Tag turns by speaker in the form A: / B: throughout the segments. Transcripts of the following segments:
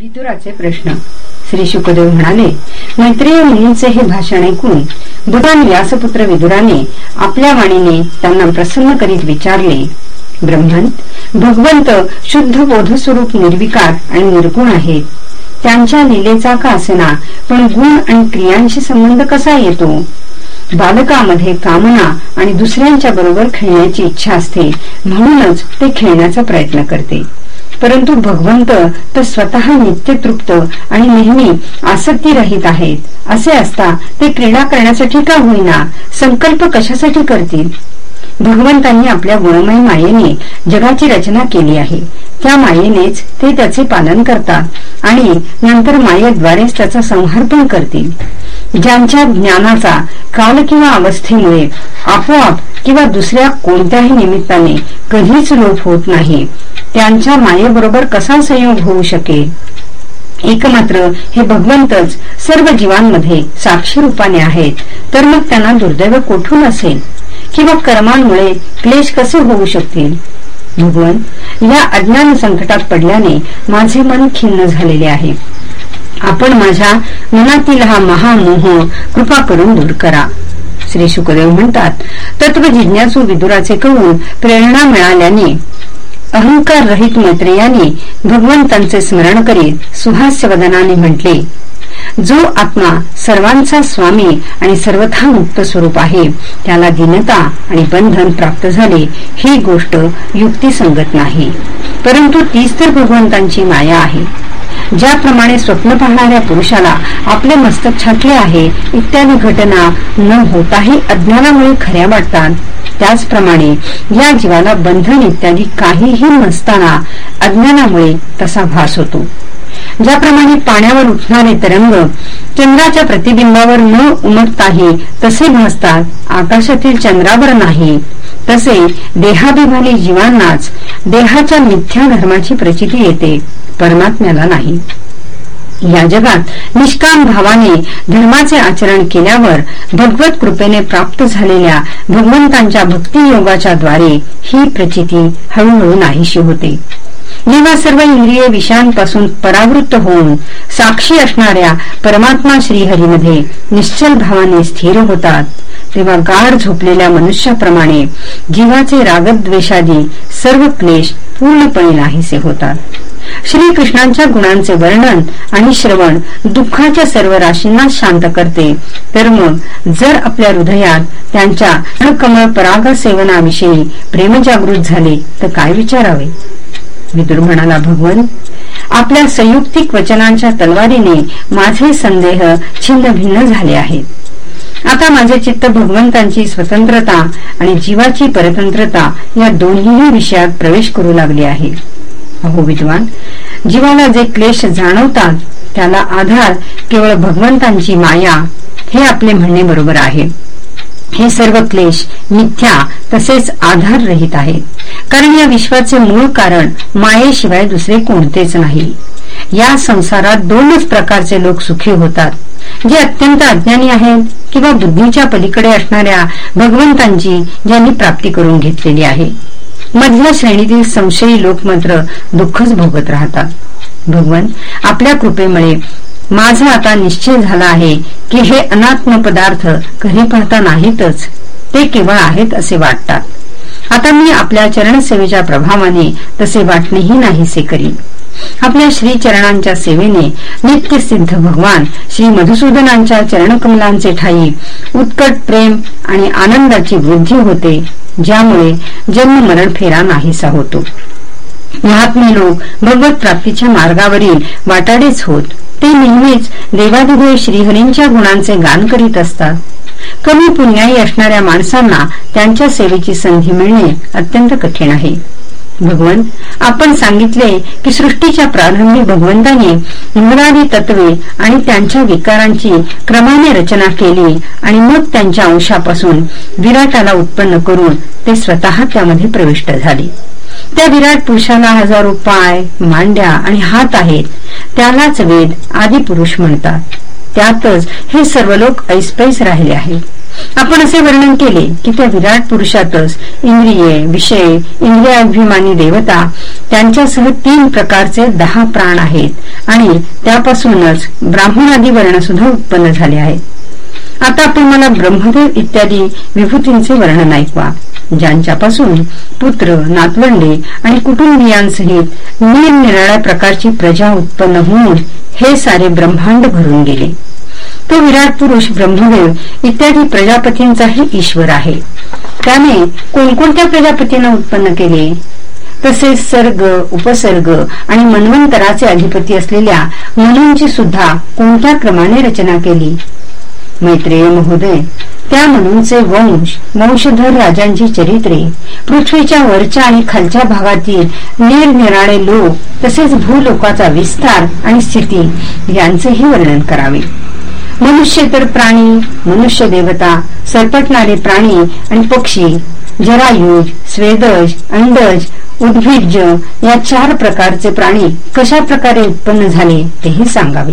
A: विदुराचे प्रश्न. श्री शुकदेव म्हणाले मैत्रीय मुनींचे हे भाषण ऐकून भगवान व्यासपुत्र विदुराने आपल्या वाणीने त्यांना प्रसन्न करीत विचारले. ब्रह्मन भगवंत शुद्ध बोधस्वरूप निर्विकार आणि निर्गुण आहेत. त्यांच्या लिलेचा का असेना पण गुण आणि क्रियांशी संबंध कसा येतो? बालकामध्ये कामना आणि दुसऱ्यांच्या बरोबर खेळण्याची इच्छा असते म्हणूनच ते खेळण्याचा प्रयत्न करते. परंतु भगवंत तर स्वतः नित्यतृप्त आणि नेहमी आसक्तीरहित आहेत. असे असता ते क्रीडा करण्यासाठी का होईना? संकल्प कशासाठी करतील? भगवंतांनी आपल्या गुणमय मायेने जगाची रचना केली आहे. त्या मायेनेच ते त्याचे पालन करतात आणि नंतर मायेद्वारेच त्याचा संहार पण करतील. ज्यांच्या ज्ञानाचा काल किंवा अवस्थेमुळे आपोआप किंवा दुसऱ्या कोणत्याही निमित्ताने कधीच लोप होत नाही. त्यांच्या मायेबरोबर कसा संयोग होऊ शके एकमात्र हे भगवंतच सर्व जीवांमध्ये साक्षी रूपाने आहेत. तर मग त्यांना दुर्दैव कोठून असेल? किंवा कर्मांमुळे क्लेश कसे होऊ शकतील? भगवन या अज्ञान संकटात पडल्याने माझे मन खिन्न झालेले आहे. आपण माझ्या मनातील हा महामोह कृपा करून दूर करा. श्री शुकदेव म्हणतात तत्व जिज्ञासू विदुराचे कळून प्रेरणा मिळाल्याने अहंकार रहित मैत्रेयाने भगवंतांचे स्मरण करीत सुहास्यवदनाने म्हटले जो आत्मा सर्वांचा स्वामी आणि सर्वथा मुक्त स्वरूप आहे त्याला दिनता आणि बंधन प्राप्त झाले ही गोष्ट युक्तिसंगत नाही. परंतु तीच तर भगवंतांची माया आहे. ज्याप्रमाणे स्वप्न पाहणाऱ्या पुरुषाला आपले मस्तक छाटले आहे इत्यादी घटना न होताही अज्ञानामुळे खऱ्या वाटतात. त्याचप्रमाणे या जीवाला बंधन इत्यादी काहीही नसताना अज्ञानामुळे तसा भास होतो. ज्याप्रमाणे पाण्यावर उठणारे तरंग चंद्राच्या प्रतिबिंबावर न उमटताही तसे भासतात आकाशातील चंद्रावर नाही तसे देहाभिमानी जीवांनाच देहाच्या मिथ्या धर्माची प्रचिती येते परमात्म्याला नाही. या जगात निष्काम भावाने धर्माचे आचरण केल्यावर भगवत कृपेने प्राप्त झालेल्या भगवंतांच्या भक्तियोगाच्या द्वारे ही प्रचिती हळूहळू नाहीशी होते. जेव्हा सर्व इंद्रिय विषयांपासून परावृत्त होऊन साक्षी असणाऱ्या परमात्मा श्रीहरीमध्ये निश्चल भावाने स्थिर होतात तेव्हा गाढ झोपलेल्या मनुष्याप्रमाणे जीवाचे रागद्वेषादी सर्व क्लेश पूर्णपणे नाहीसे होतात. श्रीकृष्णांच्या गुणांचे वर्णन आणि श्रवण दुःखाच्या सर्व राशींना शांत करते. तर मग जर आपल्या हृदयात त्यांच्या कमळ पराग सेवनाविषयी प्रेमजागृत झाले तर काय विचारावे? विदुर म्हणाला भगवन आपल्या संयुक्तिक वचनांच्या तलवारीने माझे संदेह छिन्न भिन्न झाले आहेत. आता माझे चित्त भगवंतांची स्वतंत्रता आणि जीवाची परतंत्रता या दोन्ही विषयात प्रवेश करू लागले आहे. अहो विद्वान. जीवाला जे क्लेश जाणवतात त्याला आधार केवळ भगवंतांची माया हे आपले म्हणणे बरोबर आहे. हे सर्व क्लेश मिथ्या तसेच आधार रहित आहेत कारण या विश्वाचे मूळ कारण मायेशिवाय दुसरे कोणतेच नाही. या संसारात दोनच प्रकारचे लोक सुखी होतात. जे अत्यंत अज्ञानी आहेत किंवा बुद्धीच्या पलीकडे असणाऱ्या भगवंतांची ज्यांनी प्राप्ती करून घेतलेली आहे. मधल्या श्रेणीतील संशयी लोक मात्र दुःखच भोगत राहतात. भगवान आपल्या कृपेमुळे माझा आता निश्चय झाला आहे की हे अनात्म पदार्थ कधी पाहता नाहीतच ते केवळ आहेत असे वाटतात. आता मी आपल्या चरणसेवेच्या प्रभावाने तसे वाटणेही नाहीसे करीन. आपल्या श्री चरणांच्या सेवेने नित्य सिद्ध भगवान श्री मधुसूदनांच्या चरणकमलांचे ठाई उत्कट प्रेम आणि आनंदाची वृद्धी होते. ज्यामुळे जन्म मरण फेरा नाहीसा होतो. महात्मे लोक भगवत प्राप्तीच्या मार्गावरील वाटाडेच होत. ते नेहमीच देवादिदेव श्रीहरींच्या गुणांचे गान करीत असतात. कमी पुण्याई असणाऱ्या माणसांना त्यांच्या सेवेची संधी मिळणे अत्यंत कठीण आहे. भगवन आपण सांगितले की सृष्टीच्या प्रारंभी भगवंताने इंद्रादी तत्वे आणि त्यांच्या विकारांची क्रमाने रचना केली आणि मग त्यांच्या अंशापासून विराटाला उत्पन्न करून ते स्वतः त्यामध्ये प्रविष्ट झाले. त्या विराट पुरुषाला हजारो पाय मांड्या आणि हात आहेत. त्यालाच वेद आदी पुरुष म्हणतात. त्यातच हे सर्व लोक ऐसपैस राहिले आहेत. आपण असे वर्णन केले की त्या विराट पुरुषातच इंद्रिये विषय इंद्रियाभिमानी देवता त्यांच्यासह तीन प्रकारचे दहा प्राण आहेत आणि त्यापासूनच ब्राह्मणादी वर्ण सुद्धा उत्पन्न झाले आहेत. आता आपण मला ब्रह्मदेव इत्यादी विभूतींचे वर्णन ऐकवा ज्यांच्यापासून पुत्र नातवंडे आणि कुटुंबियांसहित निरनिराळ्या प्रकारची प्रजा उत्पन्न होऊन हे सारे ब्रह्मांड भरून गेले. तो विराट पुरुष ब्रह्मदेव इत्यादी प्रजापतींचाही ईश्वर आहे. त्याने कोणकोणत्या प्रजापतींना उत्पन्न केले? तसेच सर्ग उपसर्ग आणि मन्वंतराचे अधिपती असलेल्या मनूंची सुद्धा कोणत्या क्रमाने रचना केली? मैत्रेय महोदय त्या म्हणूनचे वंश वंशधर राजांची चरित्रे पृथ्वीच्या वरच्या आणि खालच्या भागातील निरनिराळे लोक तसेच भूलोकाचा विस्तार आणि स्थिती यांचेही वर्णन करावे. मनुष्य तर प्राणी मनुष्य देवता सरपटणारे प्राणी आणि पक्षी जरायुज स्वेदज अंडज उद्भिज या चार प्रकारचे प्राणी कशा प्रकारे उत्पन्न झाले तेही सांगावे.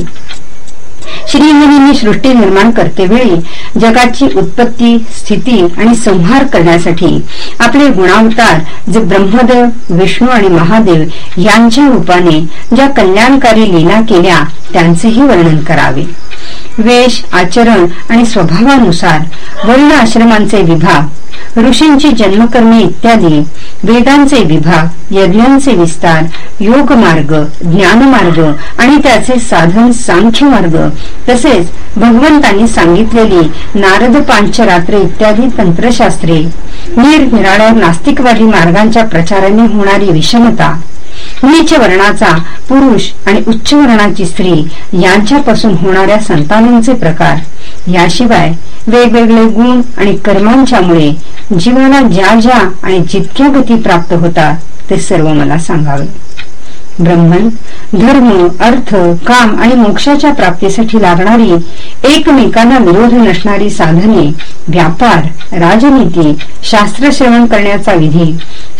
A: श्रीहरीने सृष्टी निर्माण करतेवेळी जगाची उत्पत्ती स्थिती आणि संहार करण्यासाठी आपले गुणावतार जे ब्रह्मदेव विष्णू आणि महादेव यांच्या रूपाने ज्या कल्याणकारी लीला केल्या त्यांचेही वर्णन करावे. वेश आचरण आणि स्वभावानुसार वर्ण आश्रमांचे विभाग ऋषींची जन्मकर्मी इत्यादी वेदांचे विभाग यज्ञांचे विस्तार योग मार्ग ज्ञानमार्ग आणि त्याचे साधन सांख्य मार्ग तसेच भगवंतांनी सांगितलेली नारद पांचरात्र इत्यादी तंत्रशास्त्रे निरनिराळ्या नास्तिकवादी मार्गांच्या प्रचाराने होणारी विषमता. नीच वर्णाचा पुरुष आणि उच्च वर्णाची स्त्री यांच्यापासून होणाऱ्या संतानांचे प्रकार. याशिवाय वेगवेगळे गुण आणि कर्मांच्यामुळे जीवाला ज्या ज्या आणि जितक्या गती प्राप्त होतात ते सर्व मला सांगावे. ब्रह्मन धर्म अर्थ काम आणि मोक्षाच्या प्राप्तीसाठी लागणारी एकमेकांना विरोध नसणारी साधने व्यापार राजनीती शास्त्र श्रवण करण्याचा विधी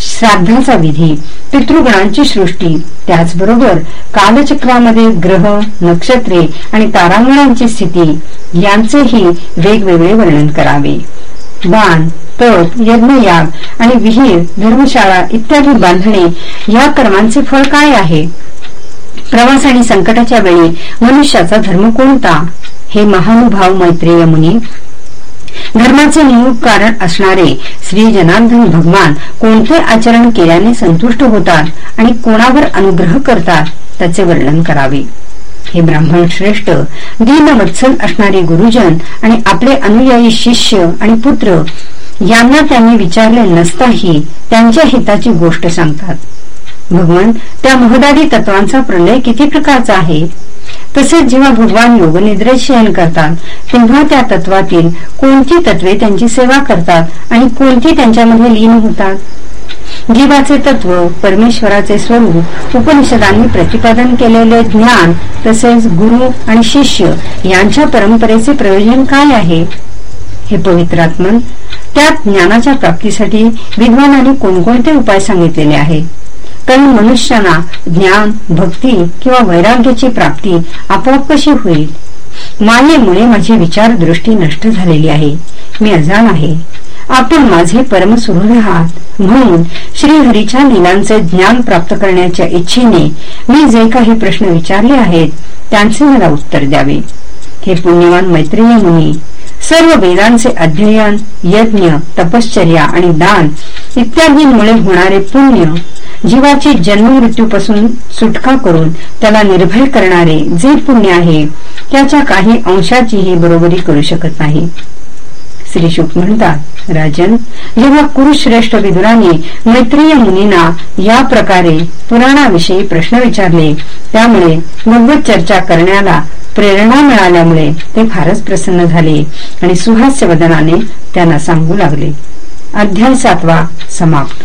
A: श्राद्धाचा विधी पितृगणांची सृष्टी त्याचबरोबर कालचक्रामध्ये ग्रह नक्षत्रे आणि तारांगणांची स्थिती यांचेही वेगवेगळे वर्णन करावे. बाण तप यज्ञयाग आणि विहीर धर्मशाळा इत्यादी बांधणे या कर्मांचे फळ काय आहे? प्रवास आणि संकटाच्या वेळी मनुष्याचा धर्म कोणता? हे महानुभाव मैत्रेय मुनी. धर्माचे नियुक्त कारण असणारे श्री जनार्दन भगवान कोणते आचरण केल्याने संतुष्ट होतात आणि कोणावर अनुग्रह करतात त्याचे वर्णन करावे. हे ब्राह्मण श्रेष्ठ दीनवत्सल असणारे गुरुजन आणि आपले अनुयायी शिष्य आणि पुत्र यांना त्यांनी विचारले नसताही त्यांच्या हिताची गोष्ट सांगतात. भगवान त्या महदादी तत्वांचा प्रलय किती प्रकारचा आहे? तसेच जेव्हा भगवान योगनिद्रेत शयन करतात तेव्हा त्या तत्वातील कोणती तत्वे त्यांची सेवा करतात आणि कोणती त्यांच्यामध्ये लीन होतात? जीवाचे तत्व परमेश्वराचे स्वरूप उपनिषदांनी प्रतिपादन केलेले ज्ञान तसेच गुरु आणि शिष्य यांच्या परंपरेचे प्रयोजन काय आहे? हे पवित्र आत्मन त्या ज्ञानाच्या प्राप्तीसाठी विद्वानाने कोणकोणते उपाय सांगितलेले आहे? कारण मनुष्याला ज्ञान भक्ती किंवा वैराग्याची प्राप्ती आपोआप कशी होईल? मायेमुळे माझी विचार दृष्टी नष्ट झालेली आहे. मी अजाण आहे. आपण माझे परम सुहृद आहात. म्हणून श्रीहरीच्या लिलांचे ज्ञान प्राप्त करण्याच्या इच्छेने मी जे काही प्रश्न विचारले आहेत त्यांचे मला उत्तर द्यावे. हे पुण्यवान मैत्रीय मुनी सर्व वेदांचे अध्ययन यज्ञ तपश्चर्या आणि दान इत्यादींमुळे होणारे पुण्य जीवाची जन्म मृत्यूपासून सुटका करून त्याला निर्भय करणारे जे पुण्य आहे त्याच्या काही अंशाचीही बरोबरी करू शकत नाही. श्री शुक म्हणतात राजन जेव्हा कुरुश्रेष्ठ विदुराने मैत्रीय मुनींना या प्रकारे पुराणाविषयी प्रश्न विचारले त्यामुळे भगवत चर्चा करण्याला प्रेरणा मिळाल्यामुळे ते फारच प्रसन्न झाले आणि सुहास्य वदनाने त्यांना सांगू लागले. अध्याय सातवा समाप्त.